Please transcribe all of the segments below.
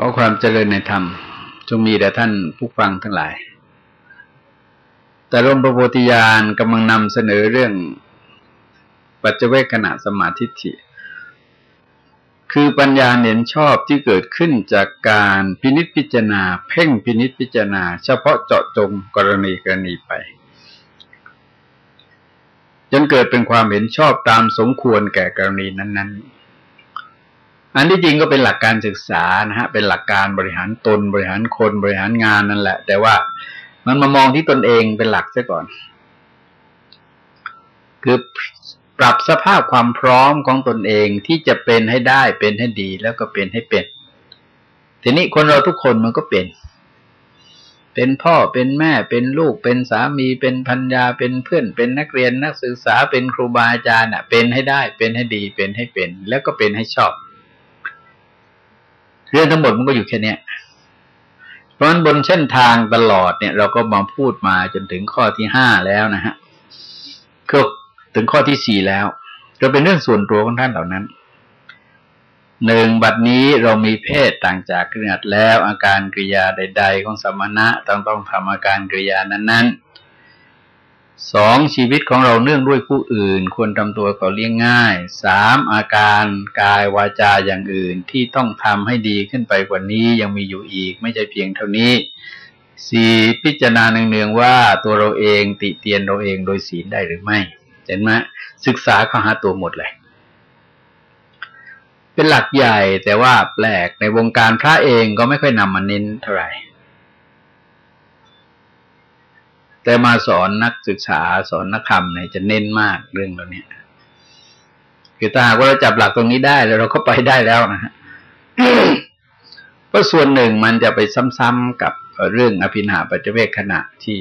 ขอความเจริญในธรรม จงมีแด่ท่านผู้ฟังทั้งหลาย แต่ร่มประโพธิญาณกำลังนำเสนอเรื่องปัจเจเวกขณะสมาธิิคือปัญญาเห็นชอบที่เกิดขึ้นจากการพินิจพิจารณา เพ่งพินิจพิจารณา เฉพาะเจาะจงกรณีกรณีไป จนเกิดเป็นความเห็นชอบตามสมควรแก่กรณีนั้น ๆ อันที่จริงก็เป็นหลักการศึกษานะฮะ เป็นหลักการบริหารตนบริหารคนบริหารงานนั่นแหละ แต่ว่ามันมามองที่ตนเองเป็นหลักซะก่อน คือปรับสภาพความพร้อมของตนเองที่จะเป็นให้ได้เป็นให้ดีแล้วก็เป็นให้เป็น ทีนี้คนเราทุกคนมันก็เป็น เป็นพ่อเป็นแม่เป็นลูกเป็นสามีเป็นพัญญาเป็นเพื่อนเป็นนักเรียนนักศึกษาเป็นครูบาอาจารย์อะ เป็นให้ได้เป็นให้ดีเป็นให้เป็น แล้วก็เป็นให้ชอบ เรื่องทั้งหมดมันก็อยู่แค่นี้เพราะฉะนั้นบนเส้นทางตลอดเนี่ย เราก็มาพูดมาจนถึงข้อที่ห้าแล้วนะฮะคือถึงข้อที่สี่แล้วก็เป็นเรื่องส่วนตัวของท่านเหล่านั้นหนึ่งบัดนี้เรามีเพศต่างจากกริยาแล้วอาการกริยาใด ๆ ของสมณะต้องต้องทำอาการกริยานั้นๆ สองชีวิตของเราเนื่องด้วยผู้อื่น ควรทำตัวก่อเลี้ยงง่ายสามอาการกายวาจาอย่างอื่นที่ต้องทำให้ดีขึ้นไปกว่านี้ยังมีอยู่อีกไม่ใช่เพียงเท่านี้สี่พิจารณาเนืองๆว่าตัวเราเองติเตียนเราเองโดยศีลได้หรือไม่ เห็นไหมศึกษาข้าหาตัวหมดเลย เป็นหลักใหญ่แต่ว่าแปลกในวงการพระเองก็ไม่ค่อยนำมาเน้นเท่าไหร่ แต่มาสอนนักศึกษาสอนนักธรรมเนี่ยจะเน้นมากเรื่องเหล่านี้คือถ้าหากว่าเราจับหลักตรงนี้ได้แล้วเราก็ไปได้แล้วนะฮะเพราะส่วนหนึ่งมันจะไปซ้ำๆกับเรื่องอภินาปัจเจเวกขณะที่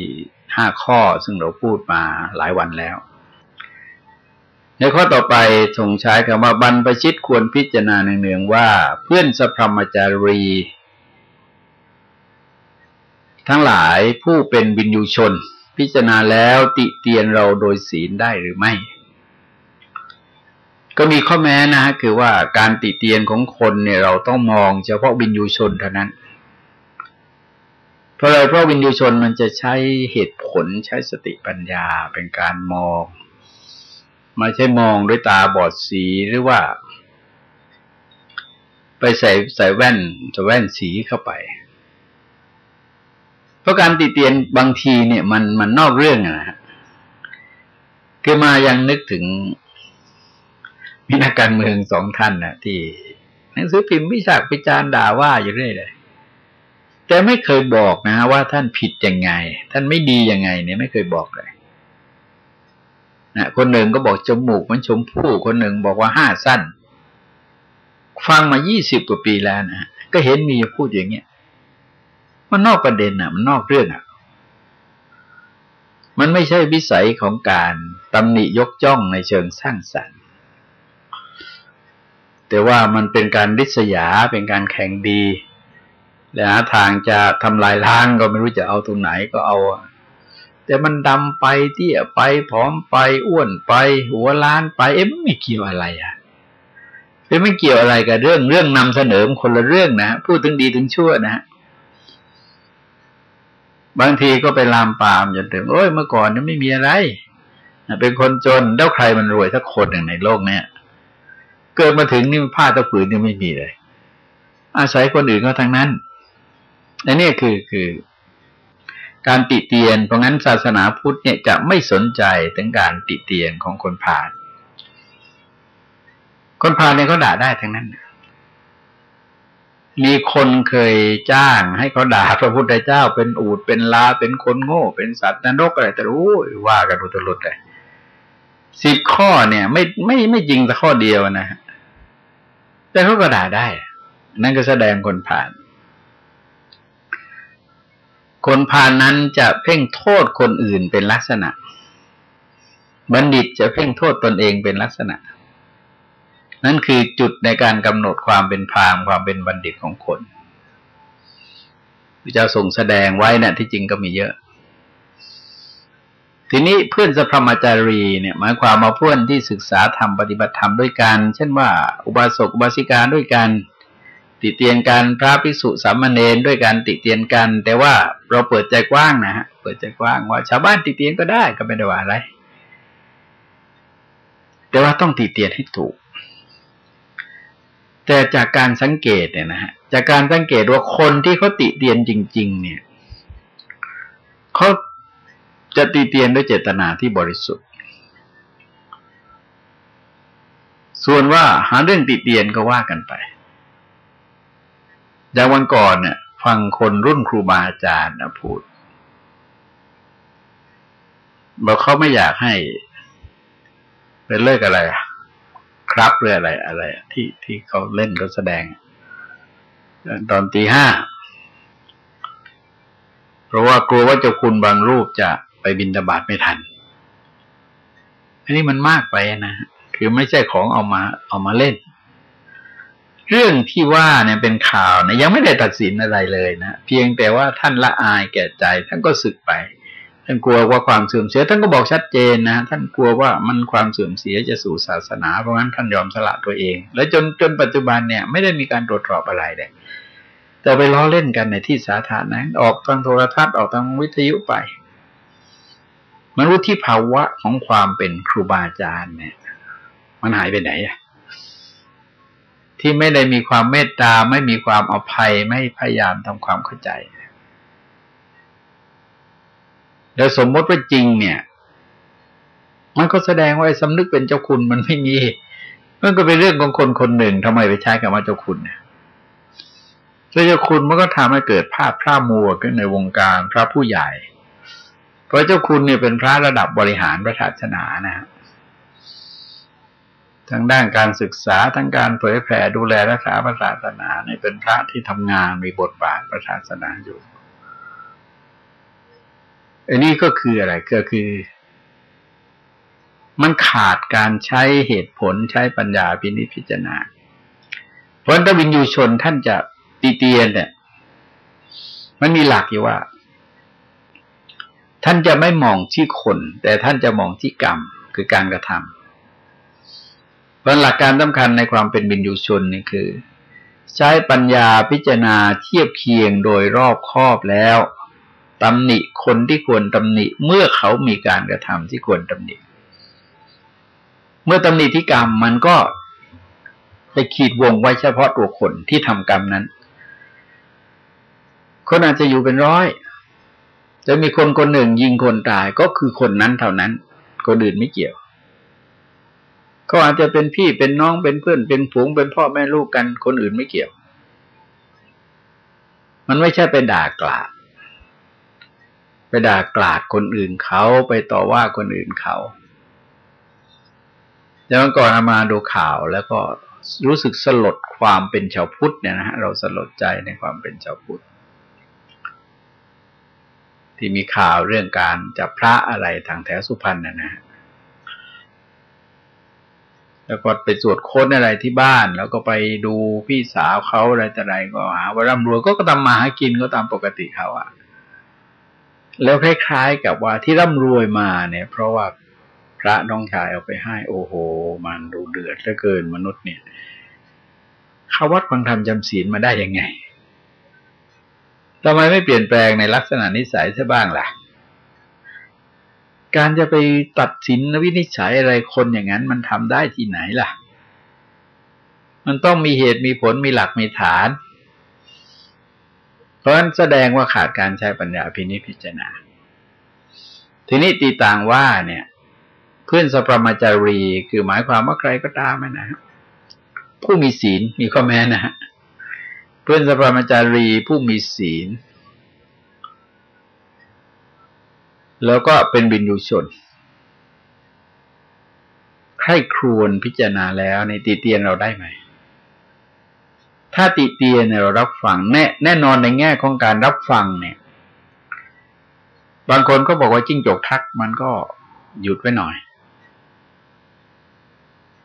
ห้าข้อซึ่งเราพูดมาหลายวันแล้ว ในข้อต่อไปส่งใช้คำว่าบรรพชิตควรพิจารณาเนืองๆว่า เพื่อนสัพพมจารี ทั้งหลายผู้เป็นวินยูชน พิจารณาแล้วติเตียนเราโดยศีลได้หรือไม่ ก็มีข้อแม้นะฮะคือว่าการติเตียนของคนเนี่ยเราต้องมองเฉพาะวินยูชนเท่านั้น เพราะอะไรเพราะวินยูชนมันจะใช้เหตุผลใช้สติปัญญาเป็นการมองไม่ใช่มองด้วยตาบอดสีหรือว่า ไปใส่ใส่แว่นจะแว่นสีเข้าไป ราะการติเตียนบางทีเนี่ยมันมันนอกเรื่องนะฮะคือมายังนึกถึงมีนักการเมืองสองท่านนะที่หนังสือพิมพ์วิชาพิจารณ์ด่าว่าอยู่เรื่อยเลย แต่ไม่เคยบอกนะ ว่าท่านผิดยังไง ท่านไม่ดียังไง เนี่ยไม่เคยบอกเลยนะคนหนึ่งก็บอกจมูกมันชมพู่คนหนึ่งบอกว่าห้าสั้น ฟังมายี่สิบกว่าปีแล้วนะก็เห็นมีพูดอย่างเงี้ย มันนอกประเด็นอะ มันนอกเรื่องอะ มันไม่ใช่วิสัยของการตำหนิยกจ้องในเชิงสร้างสรรค์ แต่ว่ามันเป็นการริษยาเป็นการแข่งดี และหาทางจะทำลายล้างก็ไม่รู้จะเอาตรงไหนก็เอาแต่มันดำไปเตี้ยไปผอมไปอ้วนไป หัวล้านไป เอ๊ะไม่เกี่ยวอะไรอะเป็นไม่เกี่ยวอะไรกับเรื่องเรื่องนำเสนอคนละเรื่องนะพูดถึงดีถึงชั่วนะ บางทีก็ไปลามปามจนถึงโอ้ยเมื่อก่อนนี่ไม่มีอะไรเป็นคนจนแล้วใครมันรวยสักคนหนึ่งในโลกเนี้ยเกิดมาถึงนี่ผ้าตะผืนนี่ไม่มีเลย อาศัยคนอื่นก็ทั้งนั้นอันนี้คือคือการติเตียน เพราะงั้นศาสนาพุทธเนี่ยจะไม่สนใจถึงการติเตียนของคนผ่าน คนผ่านเนี่ยเขาด่าได้ทั้งนั้น มีคนเคยจ้างให้เขาด่าพระพุทธเจ้าเป็นอูดเป็นลาเป็นคนโง่ เป็นสัตว์นรกอะไรแต่รู้ว่ากันอุตลุดเลยสิบข้อเนี่ย ไม่ไม่ไม่จริงแต่ข้อเดียวนะแต่เขาก็ด่าได้ นั่นก็แสดงคนผ่าน คนผ่านนั้นจะเพ่งโทษคนอื่นเป็นลักษณะ บัณฑิตจะเพ่งโทษตนเองเป็นลักษณะ นั่นคือจุดในการกำหนดความเป็นพามความเป็นบัณฑิตของคนพระเจ้าทรงแสดงไว้นะ่ะที่จริงก็มีเยอะ ทีนี้เพื่อนสัพพมจารีเนี่ย หมายความมาเพื่อนที่ศึกษาธรรมปฏิบัติธรรมด้วยกัน เช่นว่า อุบาสกอุบาสิกาด้วยกัน ติเตียนกันพระภิกษุสามเณรด้วยการติเตียนกัน แต่ว่าเราเปิดใจกว้างนะฮะเปิดใจกว้างว่า ชาวบ้านติเตียนก็ได้ก็ไม่ได้ว่าอะไร แต่ว่าต้องติเตียนให้ถูก แต่จากการสังเกตเนี่ยนะฮะจากการสังเกตว่าคนที่เขาติเตียนจริง ๆ เนี่ยเขาจะติเตียนด้วยเจตนาที่บริสุทธิ์ ส่วนว่าหาเรื่องติเตียนก็ว่ากันไปจากวันก่อนเนี่ยฟังคนรุ่นครูบาอาจารย์นะพูดบอกเขาไม่อยากให้เป็นเลิกอะไร ครับเรื่ออะไรอะไร ที่ที่เขาเล่นเขาแสดง ตอนตีห้า เพราะว่ากลัวว่าเจ้าคุณบางรูปจะไปบินตบาตไม่ทัน อันนี้มันมากไปนะ คือไม่ใช่ของเอามาเอามาเล่น เรื่องที่ว่าเนี่ยเป็นข่าวนะยังไม่ได้ตัดสินอะไรเลยนะ เพียงแต่ว่าท่านละอายแก่ใจ ท่านก็สึกไป ท่านกลัวว่าความเสื่อมเสียท่านก็บอกชัดเจนนะท่านกลัวว่ามันความเสื่อมเสียจะสู่ศาสนาเพราะงั้นท่านยอมสละตัวเอง และจนจนปัจจุบันเนี่ยไม่ได้มีการตรวจสอบอะไรเลยแต่ไปล้อเล่นกันในที่สาธารณะออกทางโทรทัศน์ออกทางวิทยุไป มันรู้ที่ภาวะของความเป็นครูบาอาจารย์เนี่ย มันหายไปไหนอะที่ไม่ได้มีความเมตตาไม่มีความอภัยไม่พยายามทำความเข้าใจ แล้วสมมติว่าจริงเนี่ย มันก็แสดงว่าสำนึกเป็นเจ้าคุณมันไม่มี มันก็เป็นเรื่องของคนคนหนึ่งทำไมไปใช้คำว่าเจ้าคุณเนี่ยเจ้าคุณมันก็ทำให้เกิดภาพพระมัวขึ้นในวงการพระผู้ใหญ่ เพราะเจ้าคุณเนี่ยเป็นพระระดับบริหารพระศาสนานะครับทั้งด้านการศึกษาทั้งการเผยแผ่ดูแลรักษาประศาสนาเนี่ยเป็นพระที่ทำงานมีบทบาทศาสนาอยู่ อันนี้ก็คืออะไรก็คือ มันขาดการใช้เหตุผลใช้ปัญญาพินิจพิจารณา เพราะถ้าวินยูชนท่านจะตีเตียนเนี่ย มันมีหลักอยู่ว่า ท่านจะไม่มองที่คน แต่ท่านจะมองที่กรรมคือการกระทำราะหลักการสำคัญในความเป็นบินยูชนนี่คือ ใช้ปัญญาพิจารณาเทียบเคียงโดยรอบครอบแล้ว ตำหนิคนที่ควรตำหนิ เมื่อเขามีการกระทำที่ควรตำหนิ เมื่อตำหนิที่กรรมมันก็ไปขีดวงไว้เฉพาะตัวคนที่ทำกรรมนั้น คนอาจจะอยู่เป็นร้อยจะมีคนคนหนึ่งยิงคนตายก็คือคนนั้นเท่านั้นคนอื่นไม่เกี่ยวเขาอาจจะเป็นพี่เป็นน้องเป็นเพื่อนเป็นฝูงเป็นพ่อแม่ลูกกัน คนอื่นไม่เกี่ยว มันไม่ใช่ไปด่ากลาด ไปด่ากลาดคนอื่นเขาไปต่อว่าคนอื่นเขาแล้วก่อนมาดูข่าวแล้วก็รู้สึกสลดความเป็นชาวพุทธเนี่ยนะฮะเราสลดใจในความเป็นชาวพุทธที่มีข่าวเรื่องการจับพระอะไรทางแถวสุพรรณนะฮะแล้วก็ไปตรวจค้นอะไรที่บ้าน แล้วก็ไปดูพี่สาวเขาอะไรแต่ไรก็หาว่าร่ำรวยก็ตามมาหากินก็ตามปกติเขาอะ แล้วคล้ายๆกับว่าที่ร่ำรวยมาเนี่ย เพราะว่าพระน้องชายเอาไปให้ โอ้โห มันดูเดือดเหลือเกินมนุษย์เนี่ยเขาวัดฟังธรรมจำศีลมาได้ยังไงทำไมไม่เปลี่ยนแปลงในลักษณะนิสัยซะบ้างล่ะ การจะไปตัดสินวินิจฉัยอะไรคนอย่างนั้น มันทำได้ที่ไหนล่ะ มันต้องมีเหตุมีผลมีหลักมีฐาน ราะฉะนั้นแสดงว่าขาดการใช้ปัญญาพินิจพิจารณา ทีนี้ตีต่างว่าเนี่ยเพื่อนสัพมาจารี คือหมายความว่าใครก็ตามนะผู้มีศีลมีข้อแม้นะเพื่อนสัพมาจารี ผู้มีศีล แล้วก็เป็นบินยูชนใครครวนพิจารณาแล้วในติเตียนเราได้ไหม ถ้าติเตียนเรารับฟังแน่แน่นอนในแง่ของการรับฟังเนี่ย บางคนก็บอกว่าจิ้งจกทักมันก็หยุดไว้หน่อย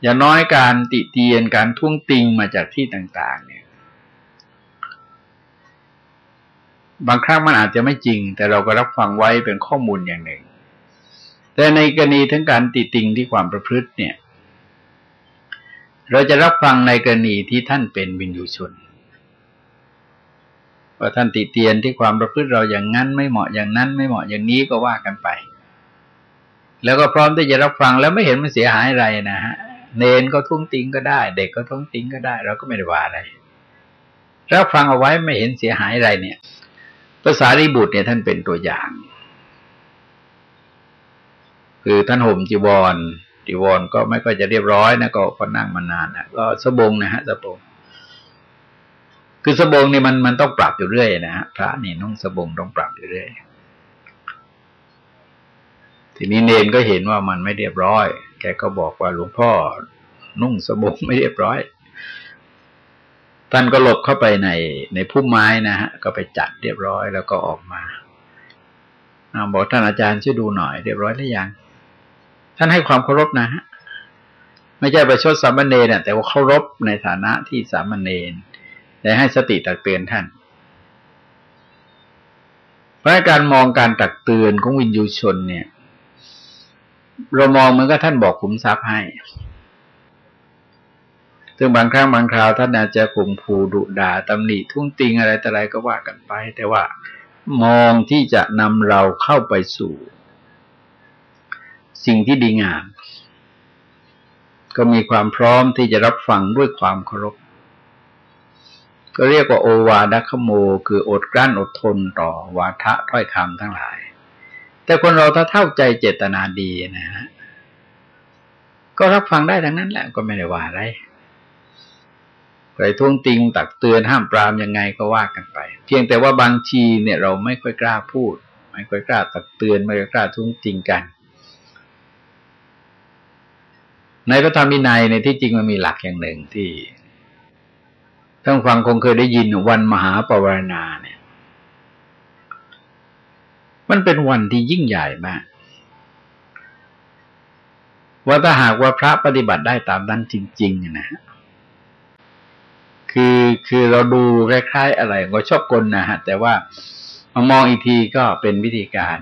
อย่าน้อยการติเตียนการท่วงติงมาจากที่ต่าง ๆ เนี่ย บางครั้งมันอาจจะไม่จริง แต่เราก็รับฟังไว้เป็นข้อมูลอย่างหนึ่ง แต่ในกรณีทั้งการติติงที่ความประพฤติเนี่ย เราจะรับฟังในกรณีที่ท่านเป็นวินยูชนว่าท่านติเตียนที่ความประพฤติเราอย่างนั้นไม่เหมาะอย่างนั้น ไม่เหมาะอย่างนี้ก็ว่ากันไป แล้วก็พร้อมที่จะรับฟังแล้วไม่เห็นมันเสียหายอะไรนะฮะเนนก็ทุ่งติงก็ได้ เด็กก็ทุ่งติงก็ได้ เราก็ไม่ได้ว่าอะไรรับฟังเอาไว้ไม่เห็นเสียหายอะไรเนี่ยภาษาริบุตรเนี่ยท่านเป็นตัวอย่าง คือท่านห่มจีวร จีวรก็ไม่ค่อยจะเรียบร้อยนะก็ก็นั่งมานานนะก็สบงนะฮะสบง คือสบงนี่มันมันต้องปรับอยู่เรื่อยนะฮะพระนี่นุ่งสบงต้องปรับอยู่เรื่อยทีนี้เนนก็เห็นว่ามันไม่เรียบร้อย แกก็บอกว่าหลวงพ่อ นุ่งสบงไม่เรียบร้อย ท่านก็หลบเข้าไปในในพุ่มไม้นะฮะ ก็ไปจัดเรียบร้อยแล้วก็ออกมาบอกท่านอาจารย์ช่วยดูหน่อยเรียบร้อยหรือยัง ท่านให้ความเคารพนะฮะไม่ใช่ประชดสามเณรน่ะแต่ว่าเคารพในฐานะที่สามเณรแต่ให้สติตักเตือนท่านเพราะการมองการตักเตือนของวินยูชนเนี่ย เรามองเหมือนกับท่านบอกขุมทรัพย์ให้ ซึ่งบางครั้งบางคราวท่านอาจจะข่มขู่ดุด่าตำหนิทุ่งติงอะไรแต่อะไรก็ว่ากันไป แต่ว่ามองที่จะนำเราเข้าไปสู่ สิ่งที่ดีงาม ก็มีความพร้อมที่จะรับฟังด้วยความเคารพก็เรียกว่าโอวาดคโม คืออดกลั้นอดทนต่อวาทะถ้อยคำทั้งหลาย แต่คนเราถ้าเท่าใจเจตนาดีนะฮะก็รับฟังได้ทั้งนั้นแหละก็ไม่ได้ว่าอะไรใครท้วงติงตักเตือนห้ามปรามยังไงก็ว่ากันไป เพียงแต่ว่าบางทีเนี่ยเราไม่ค่อยกล้าพูด ไม่ค่อยกล้าตักเตือนไม่ค่อยกล้าท้วงติงกัน ในพระธรรมวินัยในที่จริงมันมีหลักอย่างหนึ่งที่ท่านฟังคงเคยได้ยินวันมหาปวารณาเนี่ย มันเป็นวันที่ยิ่งใหญ่มาก ว่าถ้าหากว่าพระปฏิบัติได้ตามนั้นจริง ๆ นะฮะคือคือเราดูคล้ายๆอะไรก็ชอบกลนะฮะแต่ว่ามามองอีกทีก็เป็นวิธีการ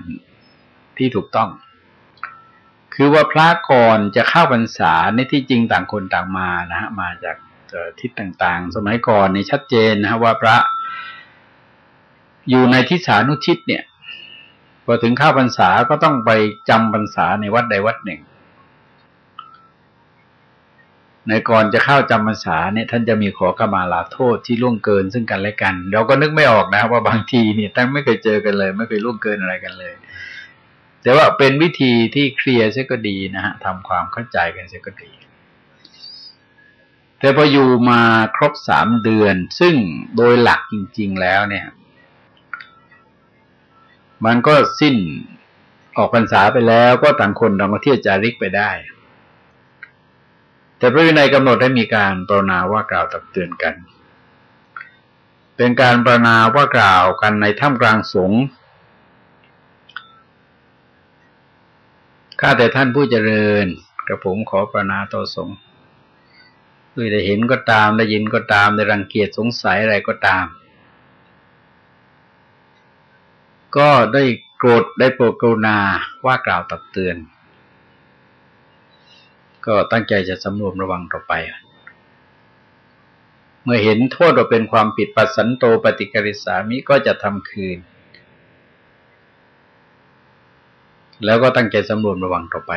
ที่ถูกต้อง คือว่าพระก่อนจะเข้าพรรษาในที่จริงต่างคนต่างมานะฮะมาจากทิศต่างๆ สมัยก่อนนี่ชัดเจนนะว่าพระ อยู่ในทิศานุชิตเนี่ยพอถึงเข้าพรรษาก็ต้องไปจำพรรษาในวัดใดวัดหนึ่ง ในก่อนจะเข้าจำพรรษาเนี่ยท่านจะมีขอกมาลาโทษที่ล่วงเกินซึ่งกันและกัน เราก็นึกไม่ออกนะว่าบางทีเนี่ยท่านไม่เคยเจอกันเลย ไม่เคยล่วงเกินอะไรกันเลย แต่ว่าเป็นวิธีที่เคลียร์เสียก็ดีนะฮะทำความเข้าใจกันเสียก็ดี แต่พออยู่มาครบสามเดือน ซึ่งโดยหลักจริง ๆ แล้วเนี่ย มันก็สิ้นออกพรรษาไปแล้วก็ต่างคนต่างก็เที่ยวจาริกไปได้ แต่พระวินัยกำหนดให้มีการปรนนาว่ากล่าวตักเตือนกัน เป็นการปรนนาว่ากล่าวกันในถ้ำกลางสงฆ์ ข้าแต่ท่านผู้เจริญ กระผมขอปรนนาต่อสงฆ์ด้วยได้เห็นก็ตามได้ยินก็ตามได้รังเกียจสงสัยอะไรก็ตาม ก็ได้โกรธได้โปรดกรุณาว่ากล่าวตักเตือน ก็ตั้งใจจะสำรวมระวังต่อไป เมื่อเห็นโทษว่าเป็นความผิดปัสสันโตปฏิกริสามิก็จะทำคืน แล้วก็ตั้งใจสำรวมระวังต่อไป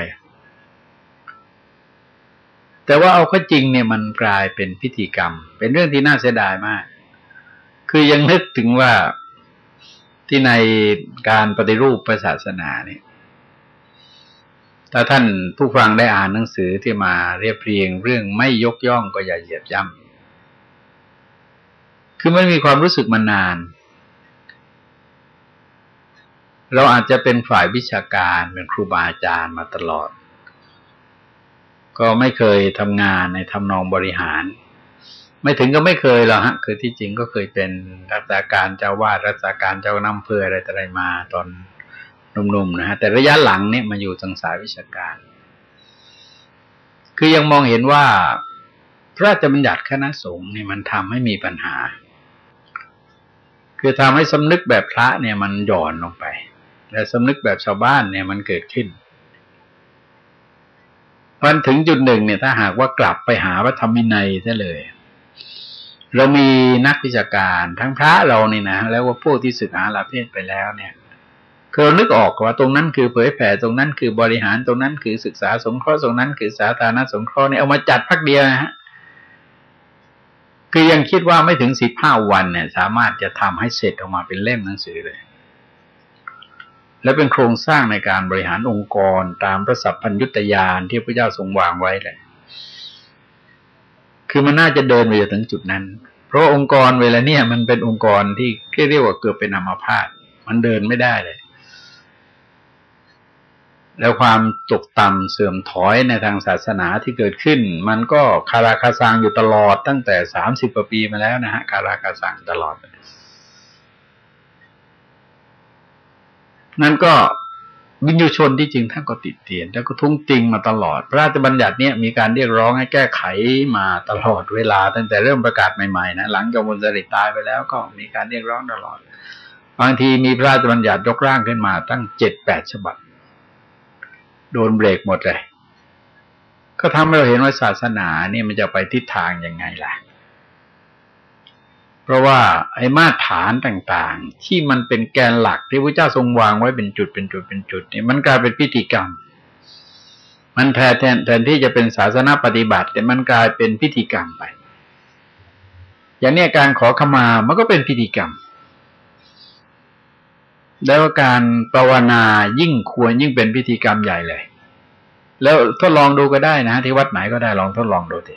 แต่ว่าเอาข้อจริงเนี่ยมันกลายเป็นพิธีกรรม เป็นเรื่องที่น่าเสียดายมาก คือยังนึกถึงว่าที่ในการปฏิรูปศาสนาเนี่ยถ้าท่านผู้ฟังได้อ่านหนังสือที่มาเรียบเรียงเรื่องไม่ยกย่องก็อย่าเหยียบย่ำคือมันมีความรู้สึกมานาน เราอาจจะเป็นฝ่ายวิชาการเป็นครูบาอาจารย์มาตลอด ก็ไม่เคยทำงานในทำนองบริหาร ไม่ถึงก็ไม่เคยหรอกฮะ คือที่จริงก็เคยเป็นรักษาการเจ้าวาดรักษาการเจ้าน้ำเพื่ออะไรต่อะไรมาตอนนุ่มๆนะฮะแต่ระยะหลังเนี่ยมาอยู่ทางสายวิชาการ คือยังมองเห็นว่า พระราชบัญญัติคณะสงฆ์เนี่ยมันทำให้มีปัญหา คือทำให้สำนึกแบบพระเนี่ยมันหย่อนลงไป และสำนึกแบบชาวบ้านเนี่ยมันเกิดขึ้นมันถึงจุดหนึ่งเนี่ยถ้าหากว่ากลับไปหาพระธรรมวินัยซะเลย เรามีนักวิชาการทั้งพระเราเนี่ยนะแล้วว่าพวกที่ศึกษาลาเพศไปแล้วเนี่ยคือเรานึกออกว่าตรงนั้นคือเผยแผ่ตรงนั้นคือบริหารตรงนั้นคือศึกษาสงเคราะห์ตรงนั้นคือสาธารณสงเคราะห์เนี่ยเอามาจัดพักเดียวนะฮะคือยังคิดว่าไม่ถึงสิบห้าวันเนี่ย สามารถจะทำให้เสร็จออกมาเป็นเล่มหนังสือเลย และเป็นโครงสร้างในการบริหารองค์กรตามพระสัพพัญญุตยานที่พระเจ้าทรงวางไว้เลยคือมันน่าจะเดินไปถึงจุดนั้น เพราะองค์กรเวลาเนี่ยมันเป็นองค์กรที่เรียกว่าเกือบเป็นอัมาพาตมันเดินไม่ได้เลย แล้วความตกต่ำเสื่อมถอยในทางศาสนาที่เกิดขึ้น มันก็คาราคาซังอยู่ตลอดตั้งแต่สามสิบปีมาแล้วนะฮะคาราคาซังตลอด นั่นก็วิญญูชนที่จริงท่านก็ติดเตียนแล้วก็ทุ่งติงมาตลอด พระราชบัญญัติเนี่ยมีการเรียกร้องให้แก้ไขมาตลอดเวลา ตั้งแต่เริ่มประกาศใหม่ๆนะหลังจากมนสริตายไปแล้วก็มีการเรียกร้องตลอด บางทีมีพระราชบัญญัติยกร่างขึ้นมา ตั้งเจ็ดแปดฉบับโดนเบรกหมดเลย ก็ทำให้เราเห็นว่าศาสนาเนี่ยมันจะไปทิศทางยังไงล่ะ เพราะว่าไอ้มาตรฐานต่างๆ ที่มันเป็นแกนหลักที่พระเจ้าทรงวางไว้เป็นจุดเป็นจุดเป็นจุดเนี่ยมันกลายเป็นพิธีกรรม มันแทนแทนที่จะเป็นศาสนาปฏิบัติ แต่มันกลายเป็นพิธีกรรมไป อย่างนี้การขอขมามันก็เป็นพิธีกรรม แล้วการภาวนายิ่งควรยิ่งเป็นพิธีกรรมใหญ่เลย แล้วทดลองดูก็ได้นะ ที่วัดไหนก็ได้ลองทดลองดูที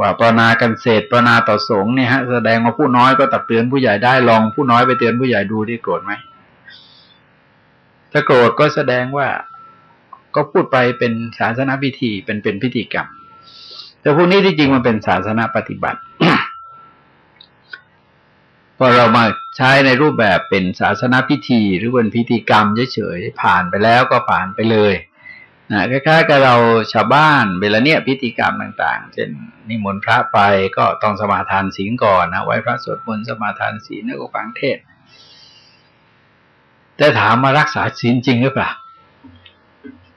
ว่าปนากันเศษปนาต่อสงเนี่ยฮะแสดงว่าผู้น้อยก็ตักเตือนผู้ใหญ่ได้ลองผู้น้อยไปเตือนผู้ใหญ่ดูที่โกรธไหมถ้าโกรธก็แสดงว่าก็พูดไปเป็นศาสนาพิธีเป็นเป็นพิธีกรรม แต่พวกนี้ที่จริงมันเป็นศาสนาปฏิบัติพอเรามาใช้ในรูปแบบเป็นศาสนาพิธี หรือเป็นพิธีกรรมเฉยๆผ่านไปแล้วก็ผ่านไปเลย นะคล้ายๆกับเราชาวบ้านเวลาเนี้ยพิธีกรรมต่าง ๆ เช่นนิมนต์พระไปก็ต้องสมาทานศีลก่อนนะไว้พระสวดมนต์สมาทานศีลแล้วก็ฟังเทศ แต่ถามมารักษาศีลจริงหรือเปล่า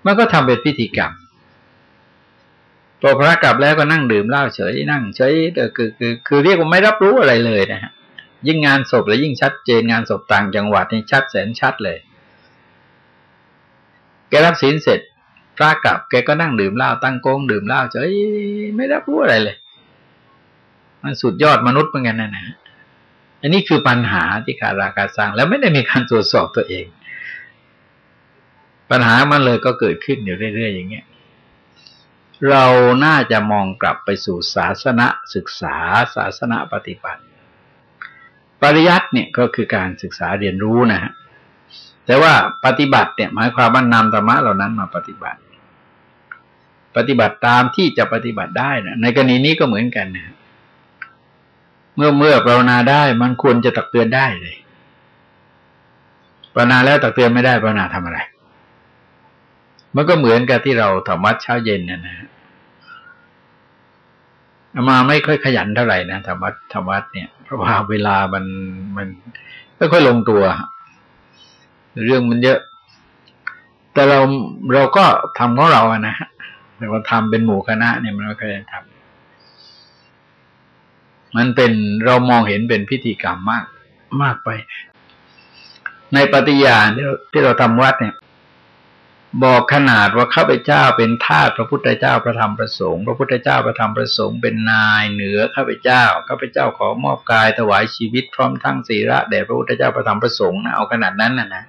มันก็ทำเป็นพิธีกรรมพอพระกลับแล้วก็นั่งดื่มเหล้าเฉยนั่งเฉยคือคือ คือเรียกว่าไม่รับรู้อะไรเลยนะฮะยิ่งงานศพแล้วยิ่งชัดเจนงานศพต่างจังหวัดนี่ชัดแสนชัดเลยแกรับศีลเสร็จ พระกลับแกก็นั่งดื่มเหล้าตั้งโกงดื่มเหล้าเฉยไม่รับรู้อะไรเลย มันสุดยอดมนุษย์เหมือนกันนะนะอันนี้คือปัญหาที่ขาราคาสร้าง แล้วไม่ได้มีการตรวจสอบตัวเอง ปัญหามันเลยก็เกิดขึ้นอยู่เรื่อยๆอย่างเงี้ยเราน่าจะมองกลับไปสู่ศาสนาศึกษาศาสนาปฏิบัติ ปริยัติเนี่ยก็คือการศึกษาเรียนรู้นะฮะ แต่ว่าปฏิบัติเนี่ยหมายความว่านำธรรมะเหล่านั้นมาปฏิบัติ ปฏิบัติตามที่จะปฏิบัติได้นะในกรณีนี้ก็เหมือนกันนะเมื่อเมื่อภาวนาได้มันควรจะตักเตือนได้เลยภาวนาแล้วตักเตือนไม่ได้ภาวนาทำอะไร มันก็เหมือนกับที่เราทำวัดเช้าเย็นนะนะมาไม่ค่อยขยันเท่าไหร่นะธรรมวัดธรรมวัดเนี่ย เพราะว่าเวลามันมันไม่ค่อยลงตัว เรื่องมันเยอะ แต่เราเราก็ทำของเราอะนะฮะแต่ว่าทำเป็นหมู่คณะเนี่ยมันไม่ค่อยทำมันเป็นเรามองเห็นเป็นพิธีกรรมมากมากไป ในปฏิญาณที่เราทำวัดเนี่ย บอกขนาดว่าข้าพเจ้าเป็นทาสพระพุทธเจ้าพระธรรมประสงค์พระพุทธเจ้าพระธรรมประสงค์เป็นนายเหนือข้าพเจ้าข้าพเจ้าขอมอบกายถวายชีวิตพร้อมทั้งศีระแด่พระพุทธเจ้าพระธรรมประสงค์นะเอาขนาดนั้นนะนะ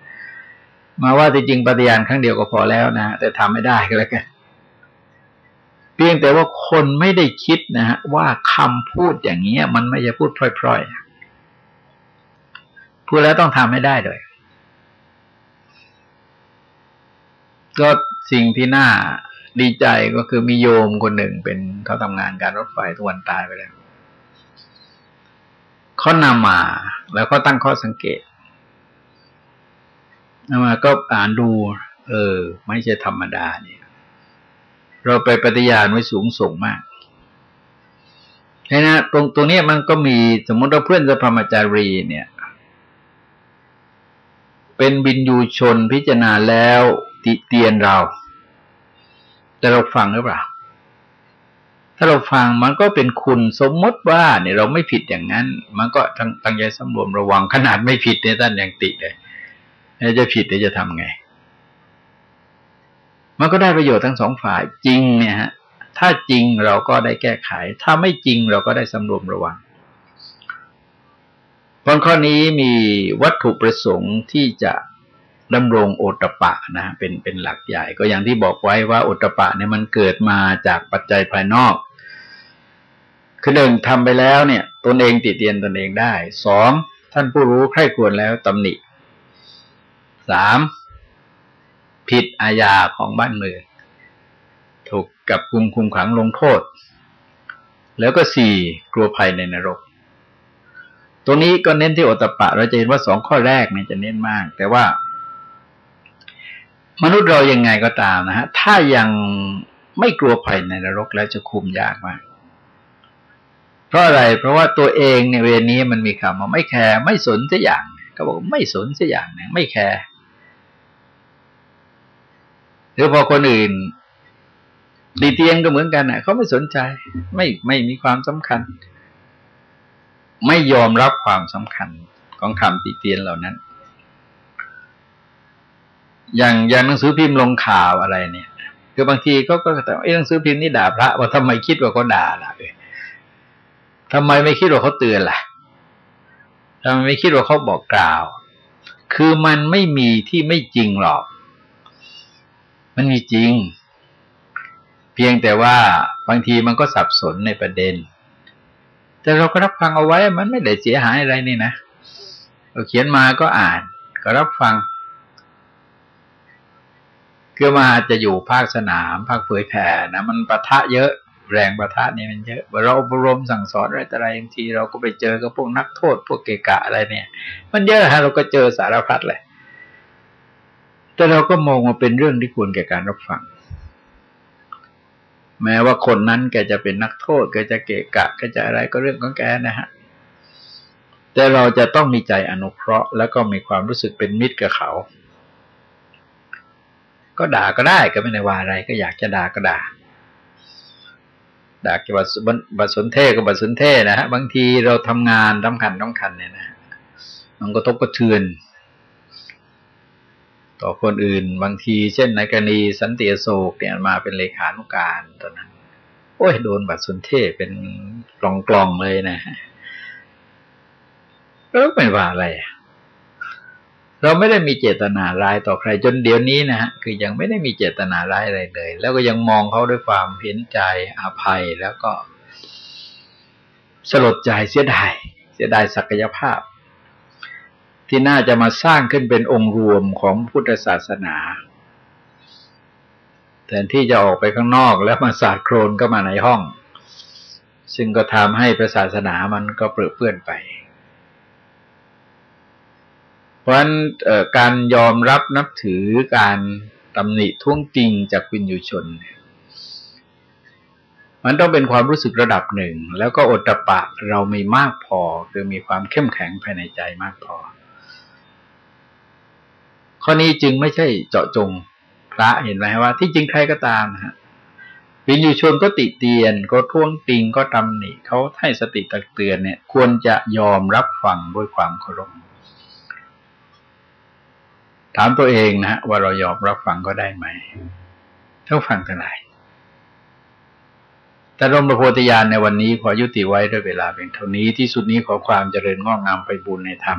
มาว่าจริงปฏิญาณครั้งเดียวก็พอแล้วนะแต่ทำไม่ได้ก็แล้วกันเพียงแต่ว่าคนไม่ได้คิดนะฮะว่าคำพูดอย่างนี้มันไม่ใช่พูดพร่อยๆพูดแล้วต้องทำไม่ได้เลยก็สิ่งที่น่าดีใจก็คือมีโยมคนหนึ่งเป็นเขาทำงานการรถไฟทุกวันตายไปแล้วเขานำมาแล้วก็ตั้งข้อสังเกต นมาก็อ่านดู เออ ไม่ใช่ธรรมดาเนี่ย เราไปปฏิญาณไว้สูงส่งมากใช่นะตรงตรงนี้มันก็มีสมมติว่าเพื่อนสพมจารีเนี่ย เป็นบินยูชนพิจารณาแล้วติเตียนเรา แต่เราฟังหรือเปล่า ถ้าเราฟังมันก็เป็นคุณสมมติว่าเนี่ยเราไม่ผิดอย่างนั้น มันก็ตั้งตั้งใจสำรวมระวังขนาดไม่ผิดเนี่ยท่านยังติเลย จะผิดเดี๋ยวจะทำไง มันก็ได้ประโยชน์ทั้งสองฝ่ายจริงเนี่ยฮะ ถ้าจริงเราก็ได้แก้ไข ถ้าไม่จริงเราก็ได้สำรวมระวังตอนข้อนี้มีวัตถุประสงค์ที่จะดำรงโอตปะนะ เป็นเป็นหลักใหญ่ ก็อย่างที่บอกไว้ว่าโอตปะเนี่ยมันเกิดมาจากปัจจัยภายนอก คือหนึ่งทำไปแล้วเนี่ยตนเองติเตียนตนเองได้สองท่านผู้รู้ใคร่ควรแล้วตำหนิ สามผิดอาญาของบ้านเมืองถูกกับคุมคุมขังลงโทษ แล้วก็สี่กลัวภัยในนรก ตรงนี้ก็เน้นที่โอตปะ เราจะเห็นว่าสองข้อแรกเนี่ยจะเน้นมาก แต่ว่า มนุษย์เรายังไงก็ตามนะฮะ ถ้ายังไม่กลัวภัยในนรกแล้วจะคุมยากมาก เพราะอะไร เพราะว่าตัวเองในเวรนี้มันมีคำว่าไม่แคร์ไม่สนสักอย่างเขาบอกไม่สนสักอย่างเนี่ยไม่แคร์ หรือพอคนอื่นดีเตียงก็เหมือนกันนะเขาไม่สนใจ ไม่ไม่มีความสำคัญ ไม่ยอมรับความสำคัญของคำติเตียนเหล่านั้น อย่างอย่างหนังสือพิมพ์ลงข่าวอะไรเนี่ยคือบางทีก็ก็แต่ไอ้หนังสือพิมพ์นี่ด่าพระว่าทำไมคิดว่าเขาด่าล่ะทำไมไม่คิดว่าเขาเตือนล่ะทำไมไม่คิดว่าเขาบอกกล่าว คือมันไม่มีที่ไม่จริงหรอก มันมีจริง เพียงแต่ว่าบางทีมันก็สับสนในประเด็น แต่เราก็รับฟังเอาไว้มันไม่ได้เสียหายอะไรนี่นะเราเขียนมาก็อ่าน ก็รับฟังคือมาจะอยู่ภาคสนาม ภาคเผยแผ่นะมันปะทะเยอะแรงประทะนี่มันเยอะเราอบรมสั่งสอนอะไรต่อะไรบางทีเราก็ไปเจอกับพวกนักโทษ พวกเกกะอะไรเนี่ย มันเยอะฮะเราก็เจอสารพัดเลย แต่เราก็มองว่าเป็นเรื่องที่ควรแก่การรับฟัง แม้ว่าคนนั้นแกจะเป็นนักโทษแกจะเกะกะแกจะอะไรก็เรื่องของแกนะฮะ แต่เราจะต้องมีใจอนุเคราะห์ แล้วก็มีความรู้สึกเป็นมิตรกับเขา ก็ด่าก็ได้ก็ไม่ได้ว่าอะไร ก็อยากจะด่าก็ด่าด่ากับบัสนเทกับบัสนเทนะฮะบางทีเราทำงานสำคัญต้องคันเนี่ยนะมันก็ทบกระเทือน ต่อคนอื่น บางทีเช่นในกรณีสันติโศกเนี่ยมาเป็นเลขานุการตอนนั้น โอ้ยโดนบัตรสนเทพเป็นกลองกลองเลยนะแล้วไม่ว่าอะไร เราไม่ได้มีเจตนาร้ายต่อใครจนเดี๋ยวนี้นะฮะคือยังไม่ได้มีเจตนาร้ายอะไรเลย แล้วก็ยังมองเขาด้วยความเห็นใจอภัยแล้วก็สลดใจเสียดายเสียดายศักยภาพ ที่น่าจะมาสร้างขึ้นเป็นองค์รวมของพุทธศาสนาแทนที่จะออกไปข้างนอกแล้วมาสาดโครนก็มาในห้อง ซึ่งก็ทำให้พระศาสนามันก็เปรอะเปื้อนไป เพราะฉะนั้นการยอมรับนับถือการตำหนิท่วงติงจากวินยูชน มันต้องเป็นความรู้สึกระดับหนึ่ง แล้วก็อดตะปะเรามีมากพอ คือมีความเข้มแข็งภายในใจมากพอ ข้อนี้จึงไม่ใช่เจาะจงพระเห็นไหมว่า ที่จริงใครก็ตามนะฮะวิญญูชนก็ติเตียนก็ท่วงติงก็ตำหนิเขาให้สติตักเตือนเนี่ย ควรจะยอมรับฟังด้วยความเคารพถามตัวเองนะฮะว่าเรายอมรับฟังก็ได้ไหมท่านฟังเทั้งหลายแต่รมประโพธิญาณในวันนี้ขอยุติไว้ด้วยเวลาเพียงเท่านี้ที่สุดนี้ขอความเจริญงอกงามไปบุญในธรรม